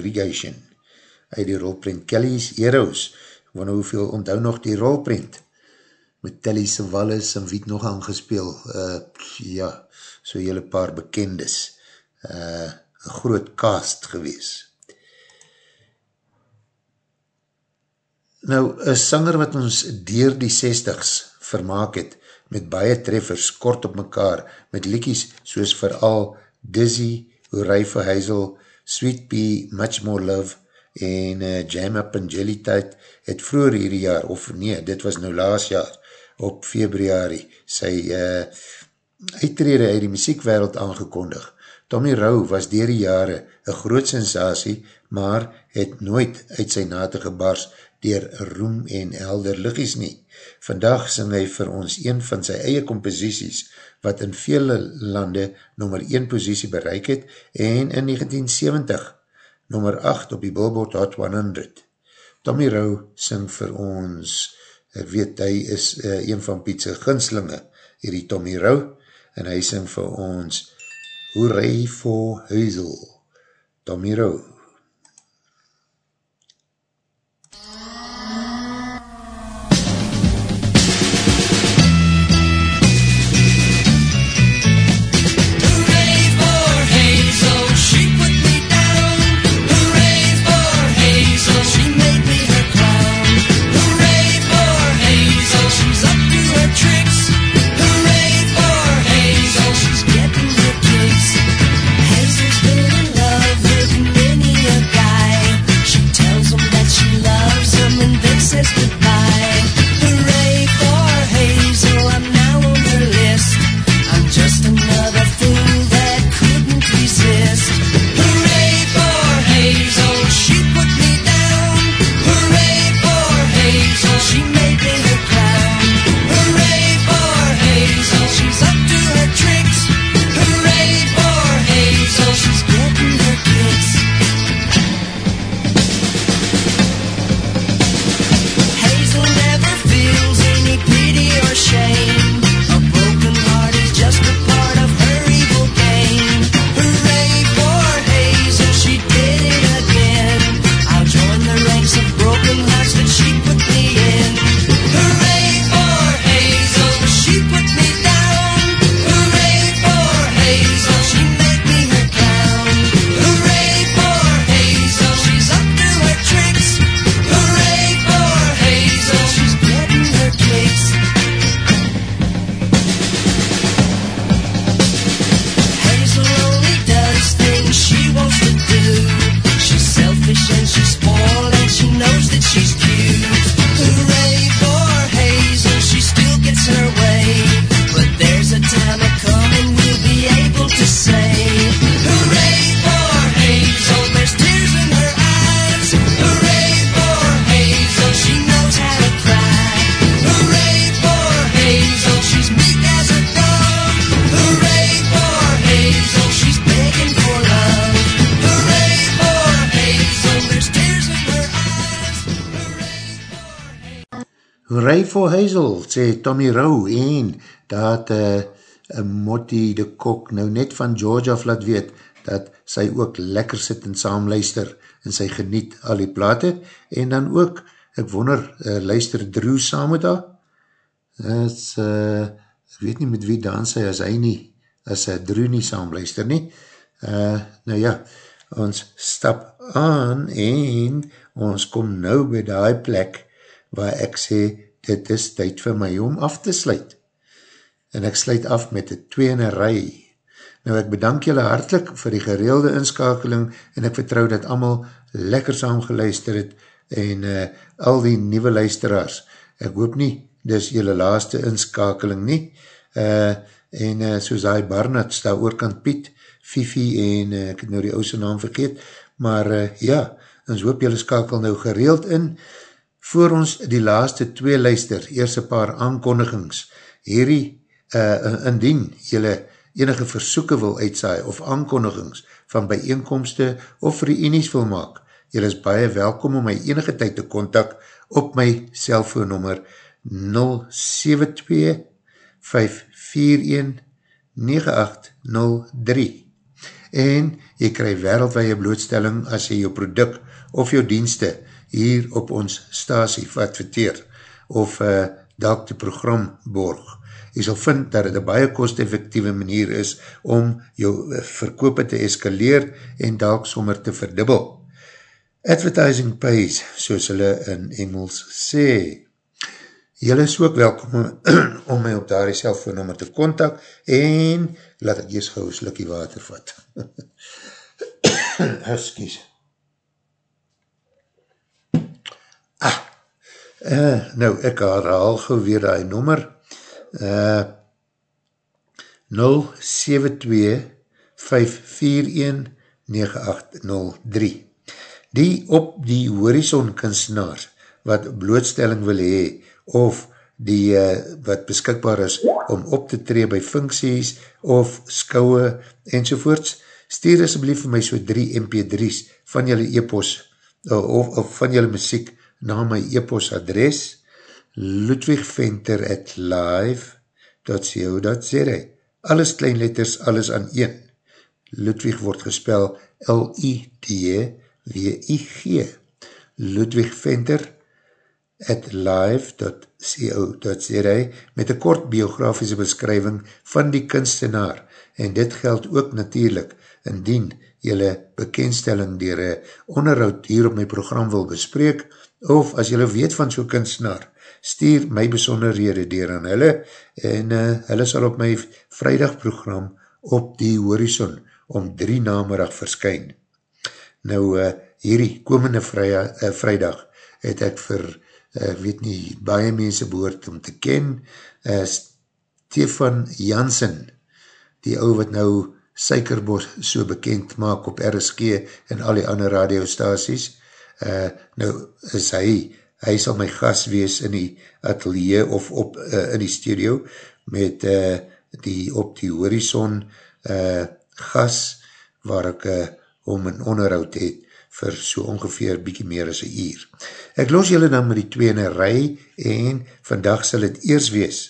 Congregation uit die rolprint Kelly's Heroes wanneer hoeveel onthou nog die rolprint met Telly Savalas en wie het nog aangespeel? Uh, ja, so hele paar bekendes. Uh, een groot cast gewees. Nou, een sanger wat ons dier die 60s vermaak het met baie treffers kort op mekaar met liekies soos vooral Dizzy, Hooray for Hazel, Sweet Pea, Much More Love en uh, Jam Up in Jelly Tide het vroeger hierdie jaar, of nee, dit was nou laas jaar, op februari, sy uh, uittrede uit die muziekwereld aangekondig. Tommy Rau was dier die jare een groot sensatie, maar het nooit uit sy nate gebars dier Roem en Helder Liggies nie. Vandaag sing hy vir ons een van sy eie composities, wat in vele lande nummer 1 positie bereik het, en in 1970 nummer 8 op die Billboard Hot 100. Tommy Rowe sing vir ons, ek weet, hy is uh, een van Pietse ginslinge, hierdie Tommy Rowe, en hy sing vir ons Hooray for Hazel. Tommy Rowe. Hooray for Hazel, sê Tommy Rowe, en dat uh, Motti de Kok nou net van George af laat weet, dat sy ook lekker sit en saam luister, en sy geniet al die plate, en dan ook, ek wonder, uh, luister Drew saam met haar? Is, uh, ek weet nie met wie dans sy, as hy nie, as uh, Drew nie saam luister nie. Uh, nou ja, ons stap aan, en ons kom nou by die plek, waar ek sê, dit is tyd vir my om af te sluit. En ek sluit af met die twee in een rij. Nou ek bedank julle hartlik vir die gereelde inskakeling en ek vertrou dat allemaal lekker saam geluister het en uh, al die nieuwe luisteraars. Ek hoop nie, dis julle laaste inskakeling nie. Uh, en uh, soos die Barnard sta oorkant Piet, Fifi en uh, ek het nou die ouse naam vergeet, maar uh, ja, ons hoop julle skakel nou gereeld in. Voor ons die laaste twee luister, eers een paar aankondigings. Hierdie, uh, indien julle enige versoeken wil uitsaai of aankondigings van bijeenkomste of reenies wil maak, julle is baie welkom om my enige tyd te kontak op my cellfoonnummer 072 541 9803 en jy krij wereldwaie blootstelling as jy jou product of jou dienste hier op ons stasie adverteer of uh, dalk die program borg. Jy sal vind dat het een baie kost-effectieve manier is om jou eh, verkoop te eskaleer en dalk sommer te verdubbel. Advertising pays, soos hulle in Engels sê. Jylle is ook welkom om, my op daar die cellfoonnummer te kontak en laat ek gauw een slikkie water vat. Excuse. Ah, uh, nou ek herhaal gauw weer die nommer. Uh, 072-541-9803 Die op die horizon kunstenaars wat blootstelling wil hee, of die uh, wat beskikbaar is om op te tree by funksies, of skouwe, enzovoorts, stuur asblief vir my so 3 mp3's van julle e-pos, of, of van julle muziek, na my e-pos adres, ludwigventer at live.co.za Alles kleinletters, alles aan 1. Ludwig word gespel L-I-D-W-I-G Ludwig Venter at live.co.za met een kort biografische beskrywing van die kunstenaar. En dit geld ook natuurlijk indien jylle bekendstelling dier een onderhoud hier op my program wil bespreek of as jylle weet van so'n kunstenaar stuur my besonderhede dier aan hulle en uh, hulle sal op my vrijdagprogram op die horizon om drie namerig verskyn. Nou, uh, hierdie komende vrijdag, uh, vrijdag het ek vir, uh, weet nie, baie mense behoort om te ken, uh, Stefan Jansen, die ou wat nou Suikerbos so bekend maak op RSG en al die ander radiostaties, uh, nou is hy, hy sal my gas wees in die atelier of op, uh, in die studio met uh, die op die horizon uh, gas waar ek uh, om een onderhoud het vir so ongeveer bykie meer as een uur. Ek los julle dan met die twee in een rij en vandag sal het eers wees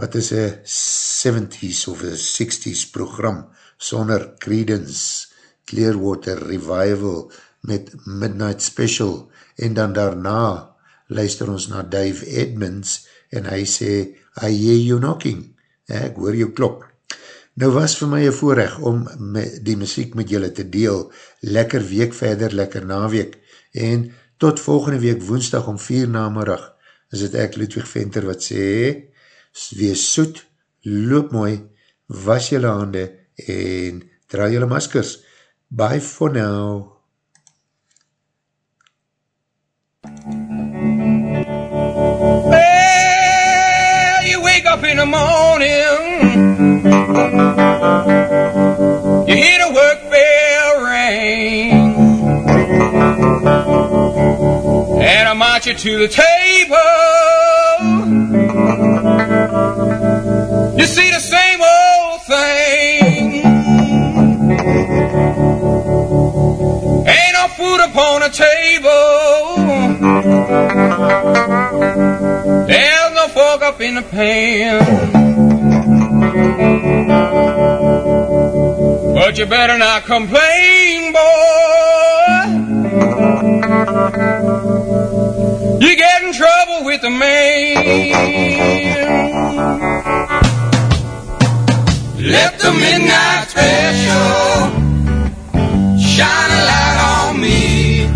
wat is een 70s of een 60s program sonder Credence, Clearwater Revival met Midnight Special en dan daarna luister ons na Dave Edmonds en hy sê, I hear you knocking, ek hoor jou klok. Nou was vir my een voorrecht om die muziek met julle te deel, lekker week verder, lekker naweek, en tot volgende week woensdag om vier namerig, is het ek Ludwig Venter wat sê, wees soet, loop mooi, was julle hande, en draai julle maskers. Bye for now. The morning, you hear the work bell ring, and I march you to the table. You see the same old thing. Ain't no food upon the table. Up in the pan. But you better not complain, boy. You get in trouble with the man. Let the midnight special shine a light on me.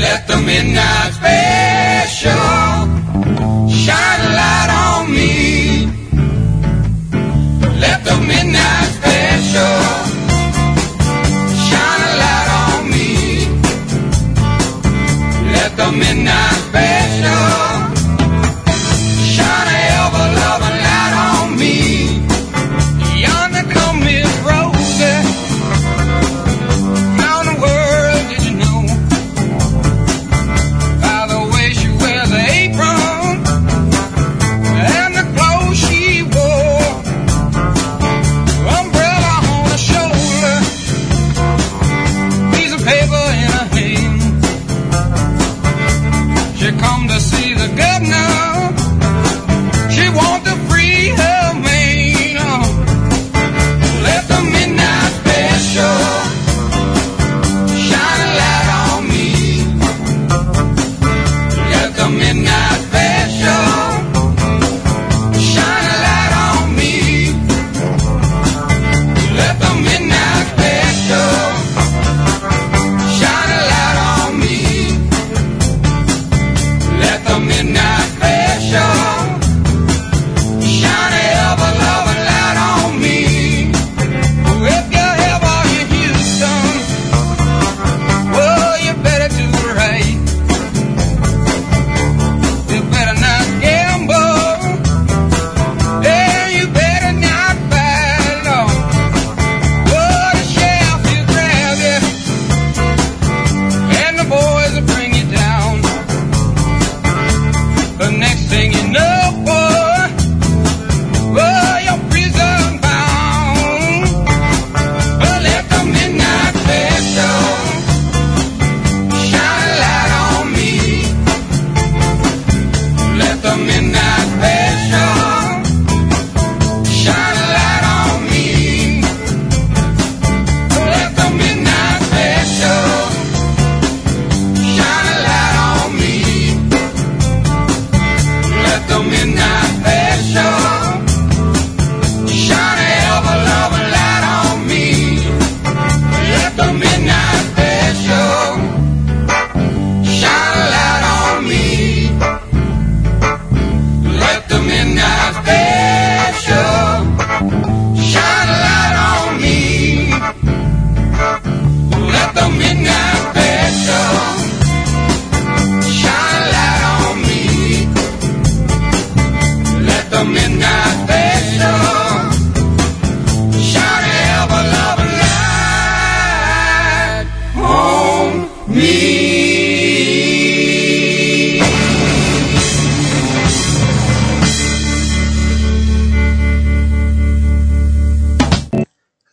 Let the midnight special shine a light on me. Let the midnight special shine a light on me. Let the midnight special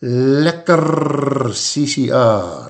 lekker CCR.